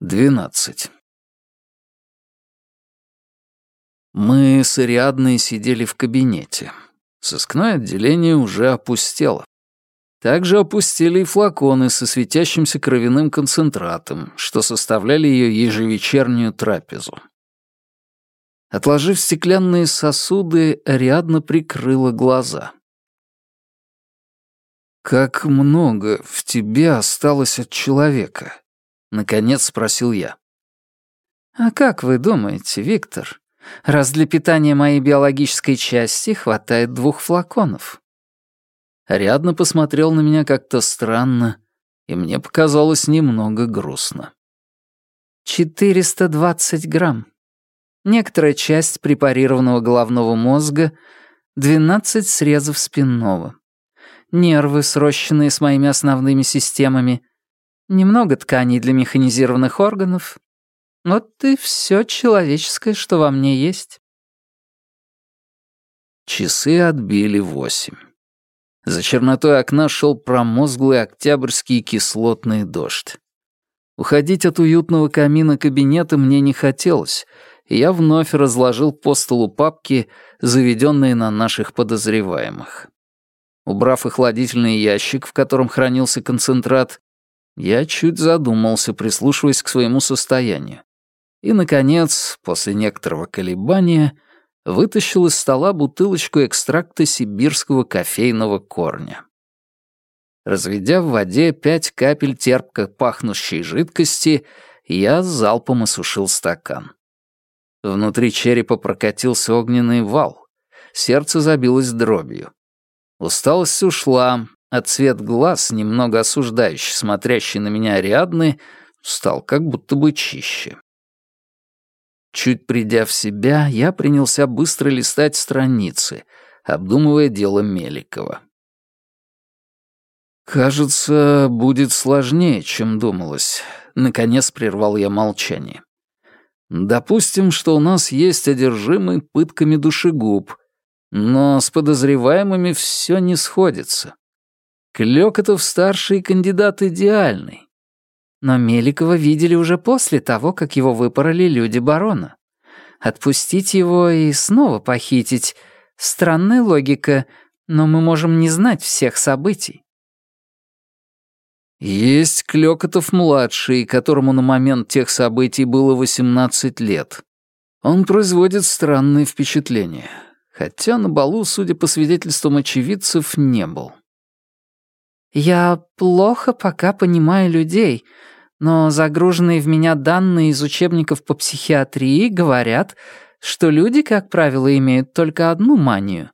Двенадцать. Мы с Ариадной сидели в кабинете. Сыскное отделение уже опустело. Также опустили и флаконы со светящимся кровяным концентратом, что составляли ее ежевечернюю трапезу. Отложив стеклянные сосуды, Ариадна прикрыла глаза. «Как много в тебе осталось от человека?» — наконец спросил я. «А как вы думаете, Виктор, раз для питания моей биологической части хватает двух флаконов?» Рядно посмотрел на меня как-то странно, и мне показалось немного грустно. «420 грамм. Некоторая часть препарированного головного мозга, 12 срезов спинного. Нервы, срощенные с моими основными системами, немного тканей для механизированных органов. Вот и все человеческое, что во мне есть. Часы отбили восемь. За чернотой окна шел промозглый октябрьский кислотный дождь. Уходить от уютного камина кабинета мне не хотелось, и я вновь разложил по столу папки, заведенные на наших подозреваемых. Убрав охладительный ящик, в котором хранился концентрат, я чуть задумался, прислушиваясь к своему состоянию. И, наконец, после некоторого колебания, вытащил из стола бутылочку экстракта сибирского кофейного корня. Разведя в воде пять капель терпко пахнущей жидкости, я залпом осушил стакан. Внутри черепа прокатился огненный вал. Сердце забилось дробью. Усталость ушла, а цвет глаз, немного осуждающий, смотрящий на меня Ариадны, стал как будто бы чище. Чуть придя в себя, я принялся быстро листать страницы, обдумывая дело Меликова. «Кажется, будет сложнее, чем думалось», — наконец прервал я молчание. «Допустим, что у нас есть одержимый пытками душегуб, но с подозреваемыми все не сходится. Клёкотов-старший кандидат идеальный. Но Меликова видели уже после того, как его выпороли люди барона. Отпустить его и снова похитить — странная логика, но мы можем не знать всех событий. Есть Клёкотов-младший, которому на момент тех событий было 18 лет. Он производит странные впечатления, хотя на балу, судя по свидетельствам очевидцев, не был. Я плохо пока понимаю людей, но загруженные в меня данные из учебников по психиатрии говорят, что люди, как правило, имеют только одну манию,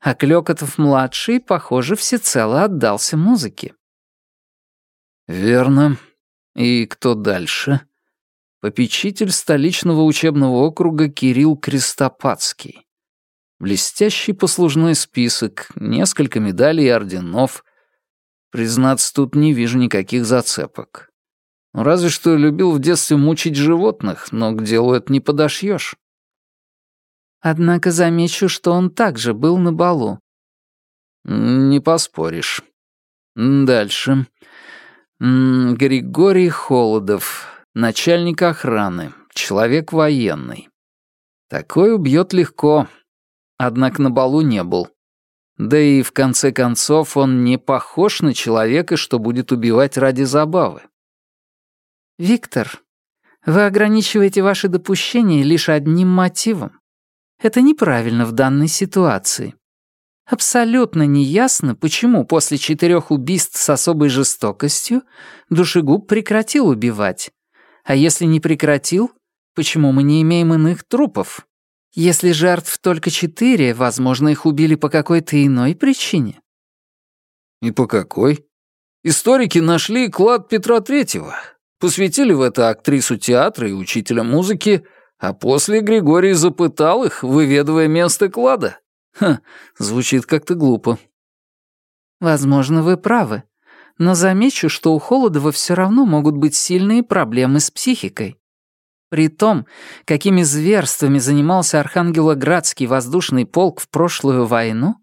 а Клёкотов-младший, похоже, всецело отдался музыке. «Верно. И кто дальше?» Попечитель столичного учебного округа Кирилл Крестопадский. Блестящий послужной список, несколько медалей и орденов, Признаться, тут не вижу никаких зацепок. Ну, разве что любил в детстве мучить животных, но к делу это не подошьешь. Однако замечу, что он также был на балу. Не поспоришь. Дальше. Григорий Холодов, начальник охраны, человек военный. Такой убьет легко, однако на балу не был. Да и в конце концов он не похож на человека, что будет убивать ради забавы. «Виктор, вы ограничиваете ваши допущения лишь одним мотивом. Это неправильно в данной ситуации. Абсолютно неясно, почему после четырех убийств с особой жестокостью душегуб прекратил убивать. А если не прекратил, почему мы не имеем иных трупов? Если жертв только четыре, возможно, их убили по какой-то иной причине. И по какой? Историки нашли клад Петра Третьего, посвятили в это актрису театра и учителя музыки, а после Григорий запытал их, выведывая место клада. Ха, звучит как-то глупо. Возможно, вы правы. Но замечу, что у Холодова все равно могут быть сильные проблемы с психикой. При том, какими зверствами занимался Архангелоградский воздушный полк в прошлую войну?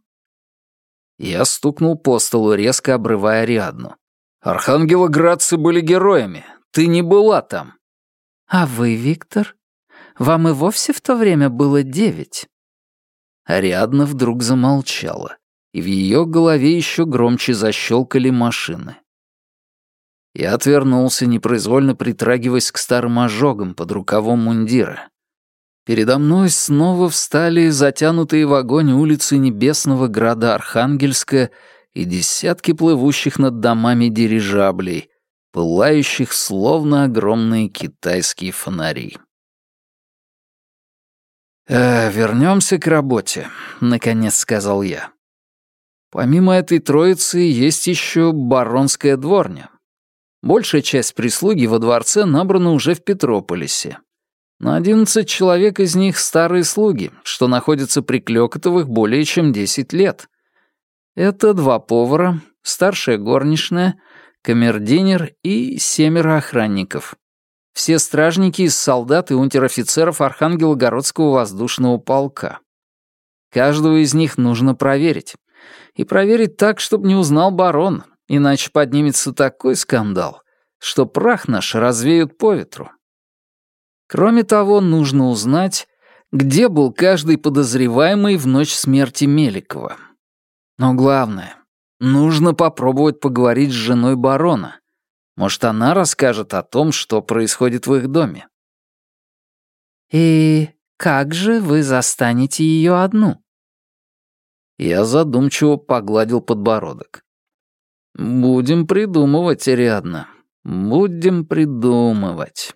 Я стукнул по столу, резко обрывая Ариадну. Архангелоградцы были героями. Ты не была там. А вы, Виктор? Вам и вовсе в то время было девять?» Ариадна вдруг замолчала, и в ее голове еще громче защелкали машины. Я отвернулся, непроизвольно притрагиваясь к старым ожогам под рукавом мундира. Передо мной снова встали затянутые в огонь улицы небесного града Архангельска и десятки плывущих над домами дирижаблей, пылающих словно огромные китайские фонари. «Э, «Вернемся к работе», — наконец сказал я. «Помимо этой троицы есть еще баронская дворня. Большая часть прислуги во дворце набрана уже в Петрополисе. На одиннадцать человек из них старые слуги, что находятся при Клёкотовых более чем десять лет. Это два повара, старшая горничная, камердинер и семеро охранников. Все стражники из солдат и унтер-офицеров Архангелогородского воздушного полка. Каждого из них нужно проверить. И проверить так, чтобы не узнал барон, иначе поднимется такой скандал, что прах наш развеют по ветру. Кроме того, нужно узнать, где был каждый подозреваемый в ночь смерти Меликова. Но главное, нужно попробовать поговорить с женой барона. Может, она расскажет о том, что происходит в их доме. «И как же вы застанете ее одну?» Я задумчиво погладил подбородок. «Будем придумывать, Ариадна. Будем придумывать».